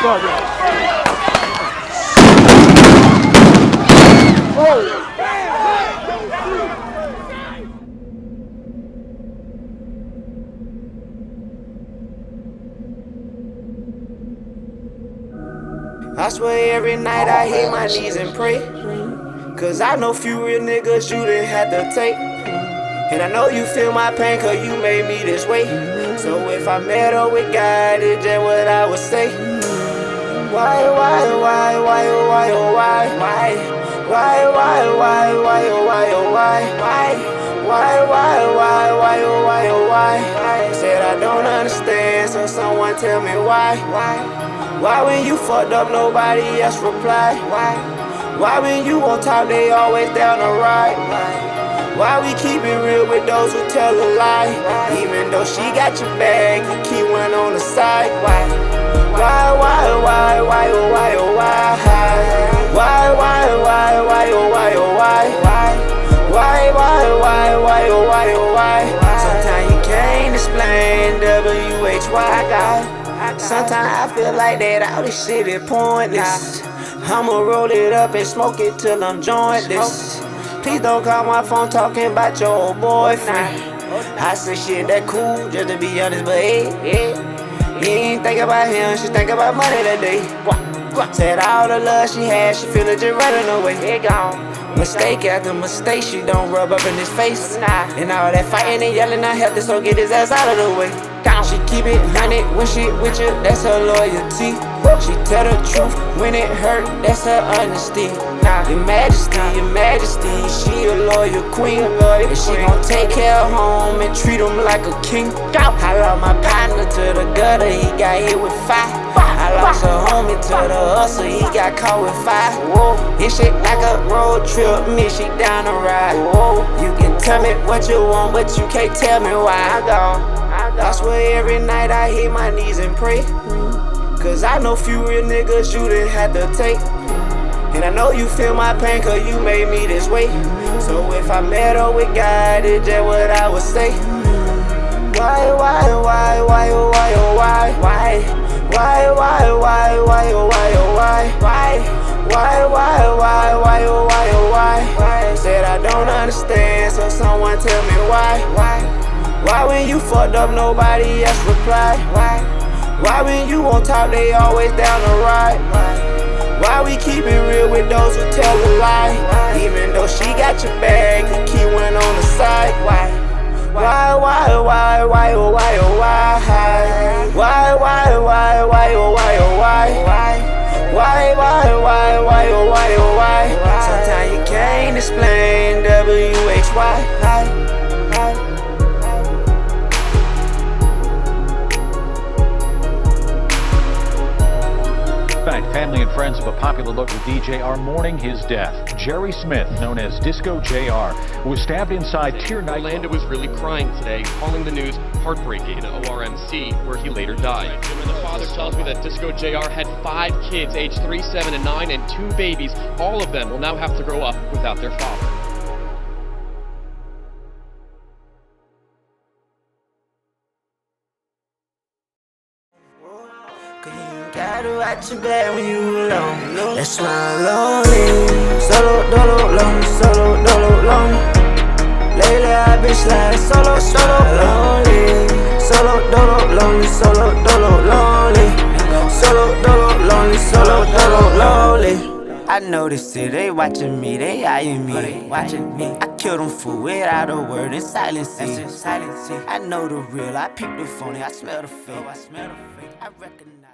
I swear every night I hit my knees and pray. Cause I know few real niggas you didn't have to take. And I know you feel my pain cause you made me this way. So if I met up with God, it just what I would say. Why, why, why, why, oh, why, oh, why, why? Why, why, why, why, oh, why, oh, why, why? Why, why, why, why, oh, why, oh, why? Said I don't understand, so someone tell me why, why? Why when you fucked up, nobody else reply? Why? Why when you on top, they always down the ride? Why? Why we keep it real with those who tell a lie? Even though she got your bag, you keep one on the side. Why? Why, why, why, why, oh, why, oh, why? Why, why, why, why, oh, why, oh, why? Why, why, why, why, oh, why, oh, why? Sometimes you can't explain W-H-Y, God. Sometimes I feel like that all this shit is pointless. I'ma roll it up and smoke it till I'm jointless. Please don't call my phone talking about your old boyfriend. I say shit that cool, just to be honest, but hey, yeah. You ain't think about him, she think about money that day. Said all the love she had, she feel it just running away. It gone. Mistake after mistake, she don't rub up in his face. And all that fighting and yelling, I helped this so get his ass out of the way. She keep it honey when she with you, that's her loyalty. She tell the truth when it hurt, that's her honesty. Nah, Your majesty, your majesty, she a loyal queen. And she gon' take care of home and treat him like a king. I lost my partner to the gutter, he got hit with fire. I lost a homie to the hustle, he got caught with fire. This shit like a road trip, me, she down the ride. You can tell me what you want, but you can't tell me why. I go. I swear every night I hit my knees and pray. Cause I know few real niggas you didn't have to take. And I know you feel my pain cause you made me this way. So if I met up with God, it's just what I would say. Why, why, why, why, oh, why, oh, why, why? Why, why, why, why, oh, why, oh, why, why? Why, why, why, why, oh, why, oh, why? Said I don't understand, so someone tell me why, why? Why when you fucked up, nobody else reply? Why? Why when you on top, they always down the ride? Why? Why we keep it real with those who tell a lie? Even though she got your bag, you keep one on the side. Why? Why, why, why, why, oh, why, oh, why? Why, why, why, why, oh, why, oh, why? Why, why, why, why, oh, why, oh, why? Sometimes you can't explain W-H-Y. And friends of a popular local DJ are mourning his death. Jerry Smith, known as Disco JR, was stabbed inside Tier Night. Orlando was really crying today, calling the news heartbreaking in ORMC, where he later died. And the father tells me that Disco JR had five kids, aged 3, 7, and 9, and two babies. All of them will now have to grow up without their father. Gotta watch back when you alone. That's why I'm lonely. Solo, dolo, lonely, solo, dolo, lonely. Lately I've been sliding solo, solo, lonely. Solo, dolo, lonely, solo, dolo, lonely. Solo, dolo, lonely, solo, dolo, lonely. I noticed it, they watching me, they eyeing me, watching me. I killed them for without a word in silence. I know the real, I peep the phony, I smell the fake. I recognize.